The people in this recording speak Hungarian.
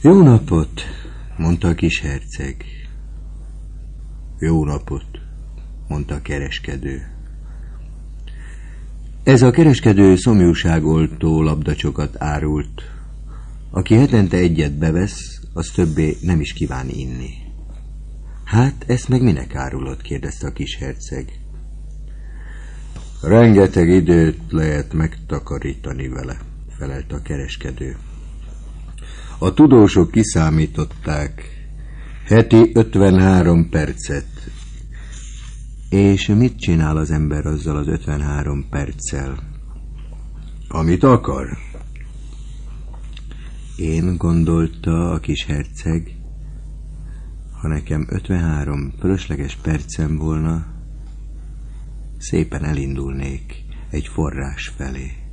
Jó napot, mondta a kis herceg. Jó napot, mondta a kereskedő. Ez a kereskedő szomjúságoltó labdacsokat árult. Aki hetente egyet bevesz, az többé nem is kíván inni. Hát, ezt meg minek árulott? kérdezte a kis herceg. Rengeteg időt lehet megtakarítani vele, felelt a kereskedő. A tudósok kiszámították heti 53 percet. És mit csinál az ember azzal az 53 perccel? Amit akar. Én gondolta a kis herceg, ha nekem 53 fölösleges percem volna, szépen elindulnék egy forrás felé.